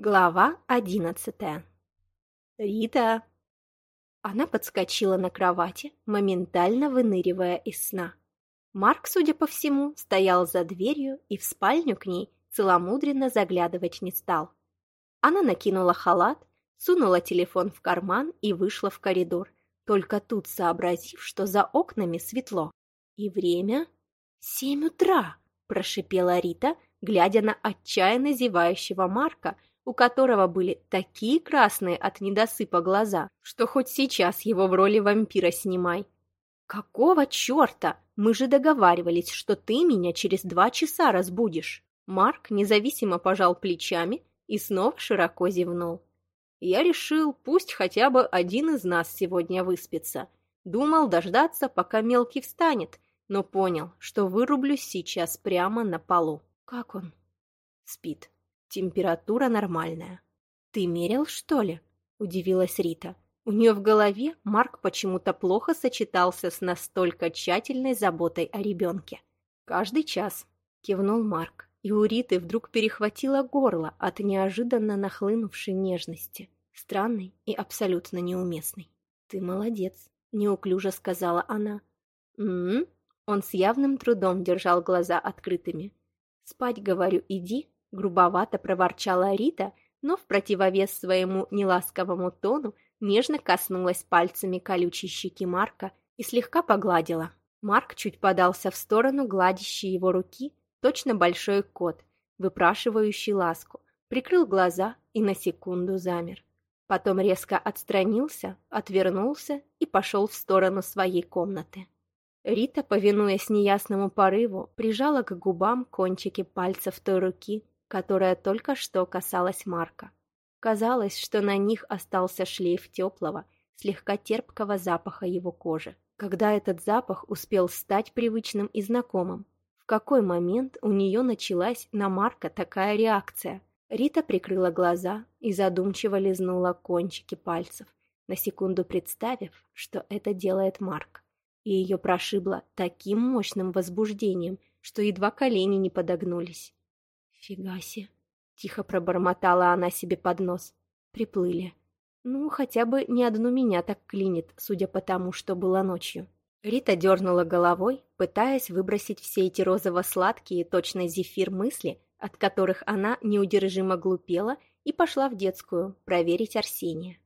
Глава одиннадцатая. «Рита!» Она подскочила на кровати, моментально выныривая из сна. Марк, судя по всему, стоял за дверью и в спальню к ней целомудренно заглядывать не стал. Она накинула халат, сунула телефон в карман и вышла в коридор, только тут сообразив, что за окнами светло. И время... «Семь утра!» – прошипела Рита, глядя на отчаянно зевающего Марка – у которого были такие красные от недосыпа глаза, что хоть сейчас его в роли вампира снимай. «Какого черта? Мы же договаривались, что ты меня через два часа разбудишь!» Марк независимо пожал плечами и снова широко зевнул. «Я решил, пусть хотя бы один из нас сегодня выспится. Думал дождаться, пока мелкий встанет, но понял, что вырублюсь сейчас прямо на полу». «Как он?» «Спит», Температура нормальная. Ты мерил, что ли? Удивилась Рита. У нее в голове Марк почему-то плохо сочетался с настолько тщательной заботой о ребенке. «Каждый час», — кивнул Марк, и у Риты вдруг перехватило горло от неожиданно нахлынувшей нежности, странной и абсолютно неуместной. «Ты молодец», — неуклюже сказала она. «М-м-м», он с явным трудом держал глаза открытыми. «Спать, говорю, иди, Грубовато проворчала Рита, но в противовес своему неласковому тону нежно коснулась пальцами колючей щеки Марка и слегка погладила. Марк чуть подался в сторону гладящей его руки, точно большой кот, выпрашивающий ласку, прикрыл глаза и на секунду замер. Потом резко отстранился, отвернулся и пошел в сторону своей комнаты. Рита, повинуясь неясному порыву, прижала к губам кончики пальцев той руки, которая только что касалась Марка. Казалось, что на них остался шлейф теплого, слегка терпкого запаха его кожи. Когда этот запах успел стать привычным и знакомым? В какой момент у нее началась на Марка такая реакция? Рита прикрыла глаза и задумчиво лизнула кончики пальцев, на секунду представив, что это делает Марк. И ее прошибло таким мощным возбуждением, что едва колени не подогнулись. «Фига себе!» — тихо пробормотала она себе под нос. «Приплыли. Ну, хотя бы ни одну меня так клинит, судя по тому, что было ночью». Рита дернула головой, пытаясь выбросить все эти розово-сладкие, точно зефир мысли, от которых она неудержимо глупела, и пошла в детскую проверить Арсения.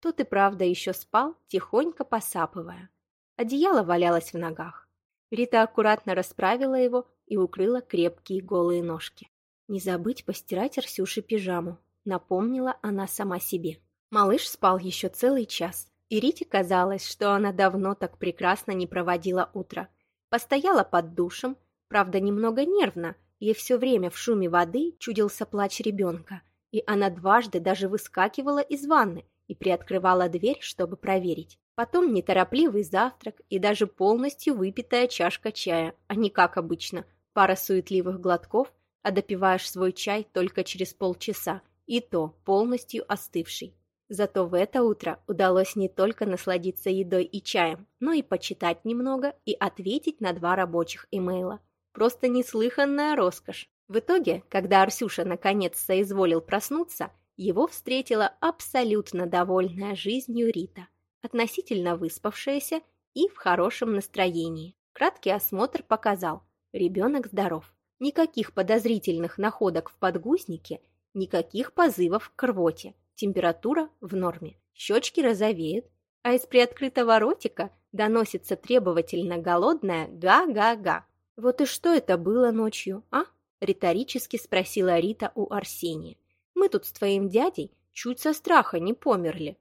Тот и правда еще спал, тихонько посапывая. Одеяло валялось в ногах. Рита аккуратно расправила его и укрыла крепкие голые ножки. Не забыть постирать Арсюше пижаму, напомнила она сама себе. Малыш спал еще целый час, и Рите казалось, что она давно так прекрасно не проводила утро. Постояла под душем, правда, немного нервно, ей все время в шуме воды чудился плач ребенка, и она дважды даже выскакивала из ванны и приоткрывала дверь, чтобы проверить. Потом неторопливый завтрак и даже полностью выпитая чашка чая, а не как обычно, пара суетливых глотков а допиваешь свой чай только через полчаса, и то полностью остывший. Зато в это утро удалось не только насладиться едой и чаем, но и почитать немного и ответить на два рабочих имейла. Просто неслыханная роскошь. В итоге, когда Арсюша наконец соизволил проснуться, его встретила абсолютно довольная жизнью Рита, относительно выспавшаяся и в хорошем настроении. Краткий осмотр показал – ребенок здоров. Никаких подозрительных находок в подгузнике, никаких позывов к рвоте. Температура в норме. Щечки розовеют, а из приоткрытого ротика доносится требовательно голодная «га-га-га». «Вот и что это было ночью, а?» – риторически спросила Рита у Арсения. «Мы тут с твоим дядей чуть со страха не померли».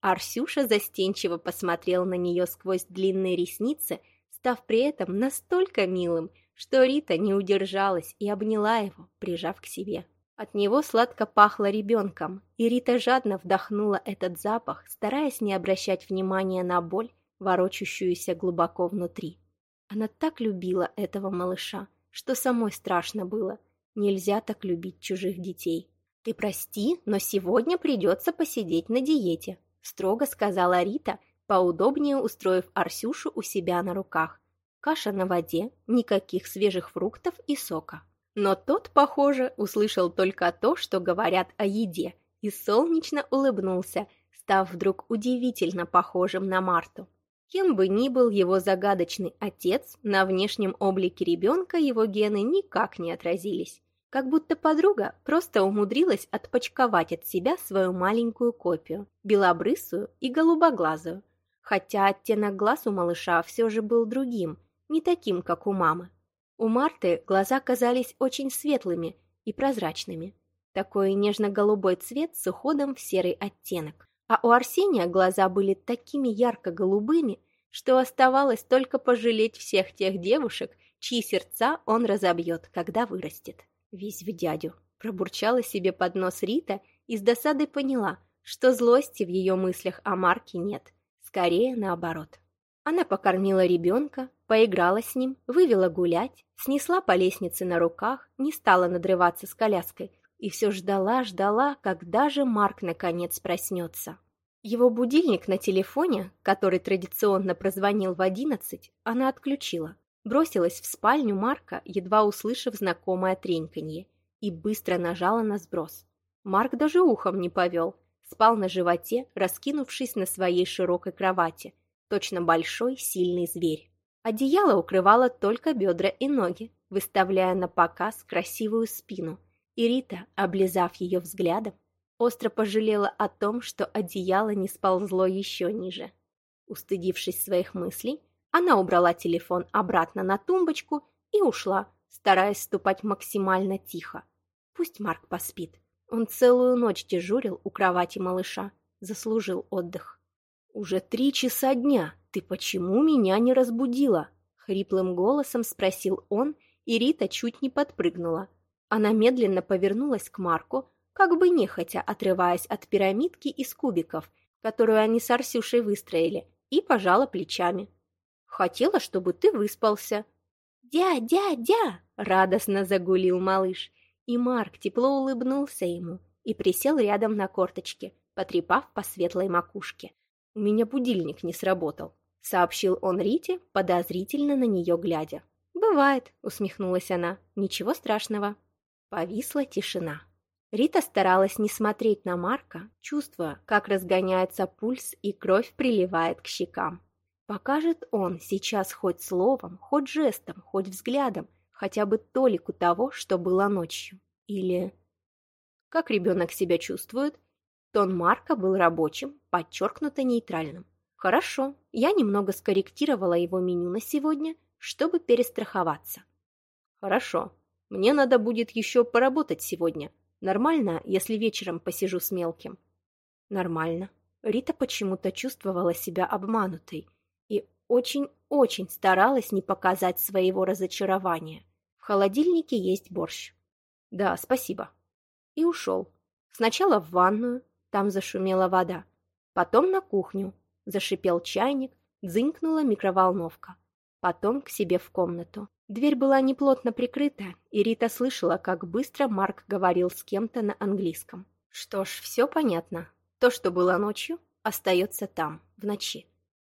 Арсюша застенчиво посмотрел на нее сквозь длинные ресницы, став при этом настолько милым – что Рита не удержалась и обняла его, прижав к себе. От него сладко пахло ребенком, и Рита жадно вдохнула этот запах, стараясь не обращать внимания на боль, ворочащуюся глубоко внутри. Она так любила этого малыша, что самой страшно было. Нельзя так любить чужих детей. «Ты прости, но сегодня придется посидеть на диете», строго сказала Рита, поудобнее устроив Арсюшу у себя на руках. Каша на воде, никаких свежих фруктов и сока. Но тот, похоже, услышал только то, что говорят о еде, и солнечно улыбнулся, став вдруг удивительно похожим на Марту. Кем бы ни был его загадочный отец, на внешнем облике ребенка его гены никак не отразились. Как будто подруга просто умудрилась отпочковать от себя свою маленькую копию, белобрысую и голубоглазую. Хотя оттенок глаз у малыша все же был другим, не таким, как у мамы. У Марты глаза казались очень светлыми и прозрачными. Такой нежно-голубой цвет с уходом в серый оттенок. А у Арсения глаза были такими ярко-голубыми, что оставалось только пожалеть всех тех девушек, чьи сердца он разобьет, когда вырастет. Весь в дядю. Пробурчала себе под нос Рита и с досадой поняла, что злости в ее мыслях о Марке нет. Скорее наоборот. Она покормила ребенка, поиграла с ним, вывела гулять, снесла по лестнице на руках, не стала надрываться с коляской и все ждала, ждала, когда же Марк наконец проснется. Его будильник на телефоне, который традиционно прозвонил в одиннадцать, она отключила. Бросилась в спальню Марка, едва услышав знакомое треньканье, и быстро нажала на сброс. Марк даже ухом не повел, спал на животе, раскинувшись на своей широкой кровати, точно большой сильный зверь. Одеяло укрывало только бедра и ноги, выставляя на показ красивую спину. И Рита, облизав ее взглядом, остро пожалела о том, что одеяло не сползло еще ниже. Устыдившись своих мыслей, она убрала телефон обратно на тумбочку и ушла, стараясь ступать максимально тихо. Пусть Марк поспит. Он целую ночь дежурил у кровати малыша, заслужил отдых. «Уже три часа дня. Ты почему меня не разбудила?» Хриплым голосом спросил он, и Рита чуть не подпрыгнула. Она медленно повернулась к Марку, как бы нехотя отрываясь от пирамидки из кубиков, которую они с Арсюшей выстроили, и пожала плечами. «Хотела, чтобы ты выспался». «Дя, дя, дя!» — радостно загулил малыш, и Марк тепло улыбнулся ему и присел рядом на корточке, потрепав по светлой макушке. «У меня будильник не сработал», — сообщил он Рите, подозрительно на нее глядя. «Бывает», — усмехнулась она, — «ничего страшного». Повисла тишина. Рита старалась не смотреть на Марка, чувствуя, как разгоняется пульс и кровь приливает к щекам. Покажет он сейчас хоть словом, хоть жестом, хоть взглядом, хотя бы толику того, что было ночью. Или... Как ребенок себя чувствует? Тон Марка был рабочим, подчеркнуто нейтральным. Хорошо, я немного скорректировала его меню на сегодня, чтобы перестраховаться. Хорошо, мне надо будет еще поработать сегодня. Нормально, если вечером посижу с мелким? Нормально. Рита почему-то чувствовала себя обманутой и очень-очень старалась не показать своего разочарования. В холодильнике есть борщ. Да, спасибо. И ушел. Сначала в ванную, там зашумела вода. Потом на кухню. Зашипел чайник, дзынькнула микроволновка. Потом к себе в комнату. Дверь была неплотно прикрыта, и Рита слышала, как быстро Марк говорил с кем-то на английском. Что ж, все понятно. То, что было ночью, остается там, в ночи.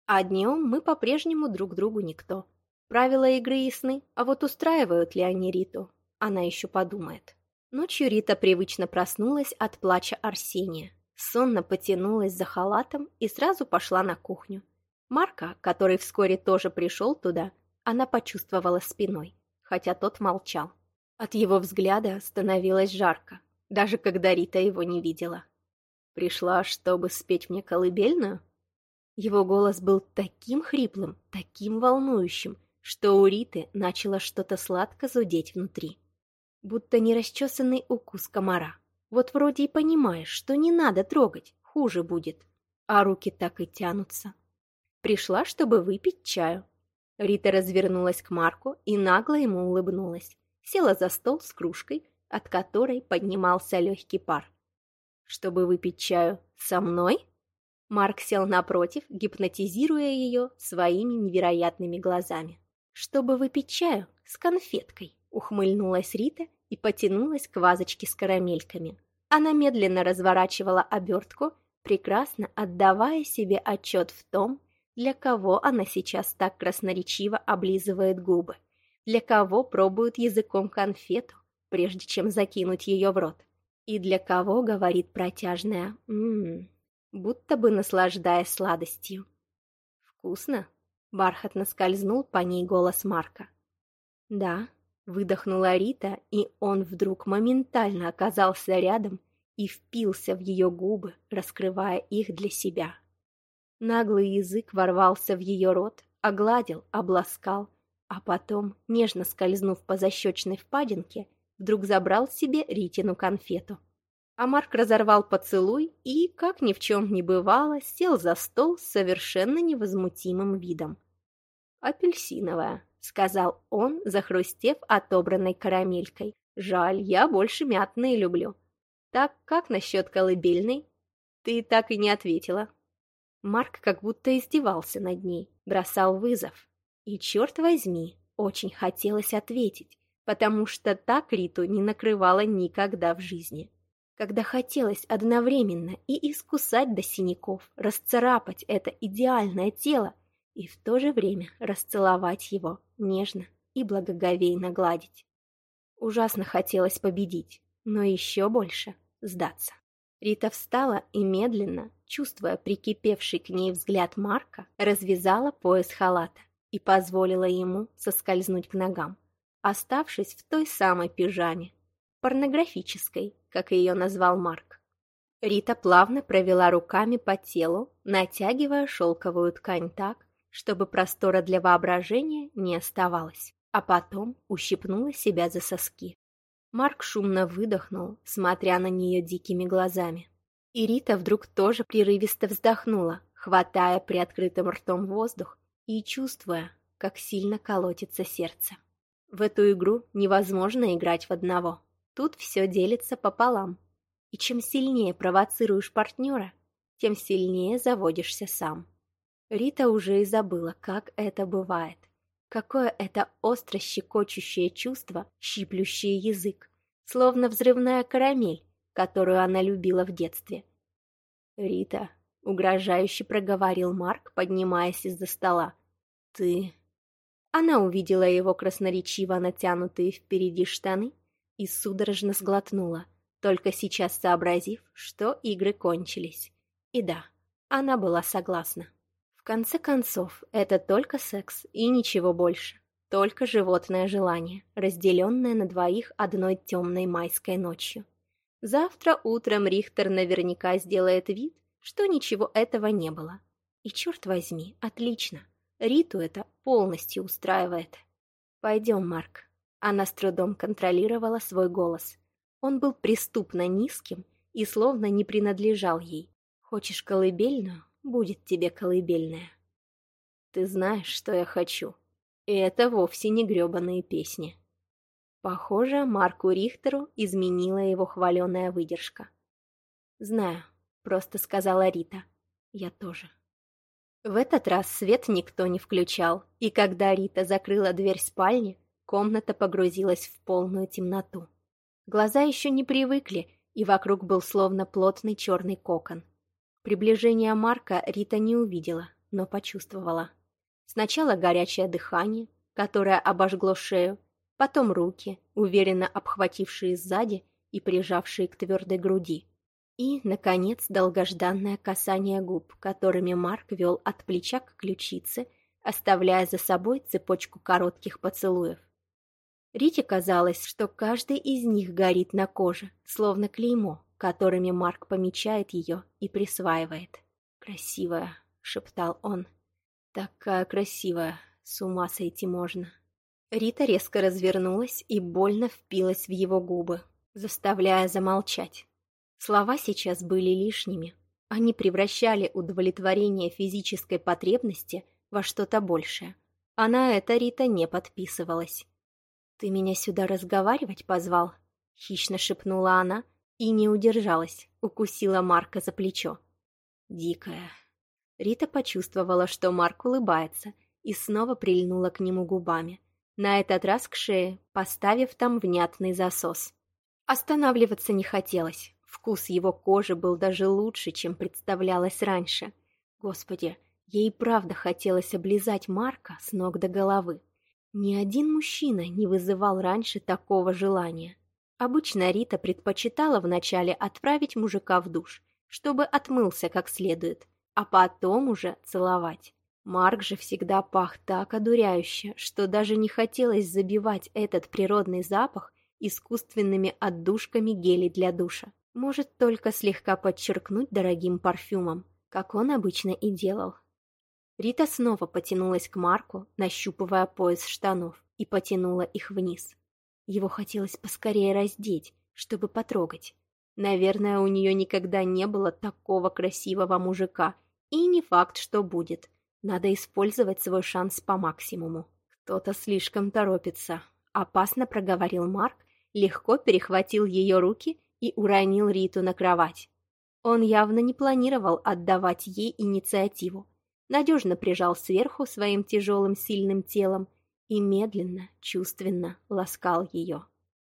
А днем мы по-прежнему друг другу никто. Правила игры ясны, а вот устраивают ли они Риту, она еще подумает. Ночью Рита привычно проснулась от плача Арсения сонно потянулась за халатом и сразу пошла на кухню. Марка, который вскоре тоже пришел туда, она почувствовала спиной, хотя тот молчал. От его взгляда становилось жарко, даже когда Рита его не видела. «Пришла, чтобы спеть мне колыбельную?» Его голос был таким хриплым, таким волнующим, что у Риты начало что-то сладко зудеть внутри. Будто нерасчесанный укус комара. Вот вроде и понимаешь, что не надо трогать, хуже будет. А руки так и тянутся. Пришла, чтобы выпить чаю. Рита развернулась к Марку и нагло ему улыбнулась. Села за стол с кружкой, от которой поднимался легкий пар. «Чтобы выпить чаю со мной?» Марк сел напротив, гипнотизируя ее своими невероятными глазами. «Чтобы выпить чаю с конфеткой», — ухмыльнулась Рита и потянулась к вазочке с карамельками. Она медленно разворачивала обертку, прекрасно отдавая себе отчет в том, для кого она сейчас так красноречиво облизывает губы, для кого пробует языком конфету, прежде чем закинуть ее в рот. И для кого говорит протяжная «ммм», будто бы наслаждаясь сладостью. «Вкусно?» — бархатно скользнул по ней голос Марка. «Да», — выдохнула Рита, и он вдруг моментально оказался рядом и впился в ее губы, раскрывая их для себя. Наглый язык ворвался в ее рот, огладил, обласкал, а потом, нежно скользнув по защечной впадинке, вдруг забрал себе Ритину конфету. А Марк разорвал поцелуй и, как ни в чем не бывало, сел за стол с совершенно невозмутимым видом. «Апельсиновая», — сказал он, захрустев отобранной карамелькой. «Жаль, я больше мятные люблю. Так, как насчет колыбельной?» «Ты так и не ответила». Марк как будто издевался над ней, бросал вызов. И, черт возьми, очень хотелось ответить, потому что так Риту не накрывала никогда в жизни. Когда хотелось одновременно и искусать до синяков, расцарапать это идеальное тело, и в то же время расцеловать его нежно и благоговейно гладить. Ужасно хотелось победить, но еще больше сдаться. Рита встала и медленно, чувствуя прикипевший к ней взгляд Марка, развязала пояс халата и позволила ему соскользнуть к ногам, оставшись в той самой пижаме, порнографической, как ее назвал Марк. Рита плавно провела руками по телу, натягивая шелковую ткань так, чтобы простора для воображения не оставалось, а потом ущипнула себя за соски. Марк шумно выдохнул, смотря на нее дикими глазами. И вдруг тоже прерывисто вздохнула, хватая приоткрытым ртом воздух и чувствуя, как сильно колотится сердце. В эту игру невозможно играть в одного. Тут все делится пополам. И чем сильнее провоцируешь партнера, тем сильнее заводишься сам. Рита уже и забыла, как это бывает. Какое это остро щекочущее чувство, щиплющее язык, словно взрывная карамель, которую она любила в детстве. «Рита», — угрожающе проговорил Марк, поднимаясь из-за стола, — «ты...» Она увидела его красноречиво натянутые впереди штаны и судорожно сглотнула, только сейчас сообразив, что игры кончились. И да, она была согласна. Конце концов, это только секс и ничего больше. Только животное желание, разделенное на двоих одной темной майской ночью. Завтра утром Рихтер наверняка сделает вид, что ничего этого не было. И черт возьми, отлично. Риту это полностью устраивает. Пойдем, Марк. Она с трудом контролировала свой голос. Он был преступно низким и словно не принадлежал ей. Хочешь колыбельную? Будет тебе колыбельная. Ты знаешь, что я хочу. И это вовсе не грёбаные песни. Похоже, Марку Рихтеру изменила его хваленая выдержка. «Знаю», — просто сказала Рита. «Я тоже». В этот раз свет никто не включал, и когда Рита закрыла дверь спальни, комната погрузилась в полную темноту. Глаза еще не привыкли, и вокруг был словно плотный черный кокон. Приближение Марка Рита не увидела, но почувствовала. Сначала горячее дыхание, которое обожгло шею, потом руки, уверенно обхватившие сзади и прижавшие к твердой груди. И, наконец, долгожданное касание губ, которыми Марк вел от плеча к ключице, оставляя за собой цепочку коротких поцелуев. Рите казалось, что каждый из них горит на коже, словно клеймо, которыми Марк помечает ее и присваивает. «Красивая», — шептал он. «Такая красивая, с ума сойти можно». Рита резко развернулась и больно впилась в его губы, заставляя замолчать. Слова сейчас были лишними. Они превращали удовлетворение физической потребности во что-то большее. А на это Рита не подписывалась. «Ты меня сюда разговаривать позвал?» — хищно шепнула она и не удержалась, укусила Марка за плечо. «Дикая». Рита почувствовала, что Марк улыбается, и снова прильнула к нему губами, на этот раз к шее, поставив там внятный засос. Останавливаться не хотелось. Вкус его кожи был даже лучше, чем представлялось раньше. Господи, ей правда хотелось облизать Марка с ног до головы. Ни один мужчина не вызывал раньше такого желания. Обычно Рита предпочитала вначале отправить мужика в душ, чтобы отмылся как следует, а потом уже целовать. Марк же всегда пах так одуряюще, что даже не хотелось забивать этот природный запах искусственными отдушками гелей для душа. Может только слегка подчеркнуть дорогим парфюмом, как он обычно и делал. Рита снова потянулась к Марку, нащупывая пояс штанов, и потянула их вниз. Его хотелось поскорее раздеть, чтобы потрогать. Наверное, у нее никогда не было такого красивого мужика, и не факт, что будет. Надо использовать свой шанс по максимуму. Кто-то слишком торопится. Опасно проговорил Марк, легко перехватил ее руки и уронил Риту на кровать. Он явно не планировал отдавать ей инициативу. Надежно прижал сверху своим тяжелым сильным телом и медленно, чувственно ласкал ее.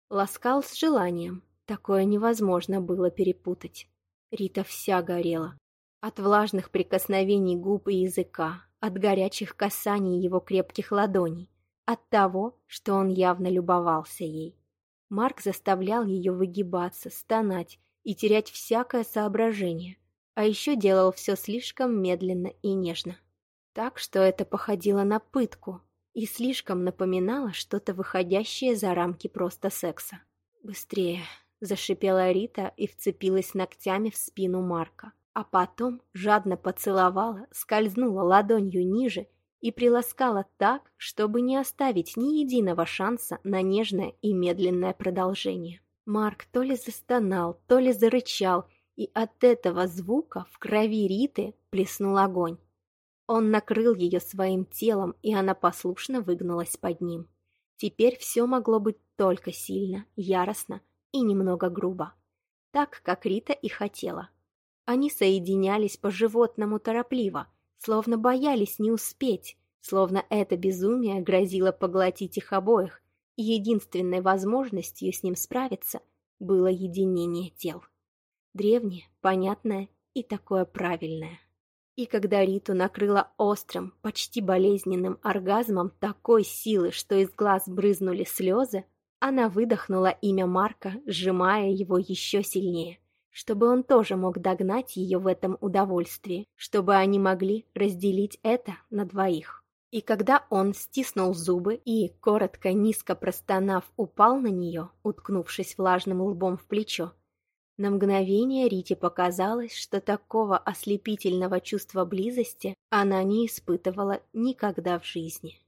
Ласкал с желанием. Такое невозможно было перепутать. Рита вся горела. От влажных прикосновений губ и языка, от горячих касаний его крепких ладоней, от того, что он явно любовался ей. Марк заставлял ее выгибаться, стонать и терять всякое соображение, а еще делал все слишком медленно и нежно. Так что это походило на пытку и слишком напоминало что-то выходящее за рамки просто секса. «Быстрее!» — зашипела Рита и вцепилась ногтями в спину Марка, а потом жадно поцеловала, скользнула ладонью ниже и приласкала так, чтобы не оставить ни единого шанса на нежное и медленное продолжение. Марк то ли застонал, то ли зарычал, и от этого звука в крови Риты плеснул огонь. Он накрыл ее своим телом, и она послушно выгнулась под ним. Теперь все могло быть только сильно, яростно и немного грубо. Так, как Рита и хотела. Они соединялись по-животному торопливо, словно боялись не успеть, словно это безумие грозило поглотить их обоих, и единственной возможностью с ним справиться было единение тел. Древнее, понятное и такое правильное. И когда Риту накрыло острым, почти болезненным оргазмом такой силы, что из глаз брызнули слезы, она выдохнула имя Марка, сжимая его еще сильнее, чтобы он тоже мог догнать ее в этом удовольствии, чтобы они могли разделить это на двоих. И когда он стиснул зубы и, коротко низко простонав, упал на нее, уткнувшись влажным лбом в плечо, на мгновение Рите показалось, что такого ослепительного чувства близости она не испытывала никогда в жизни.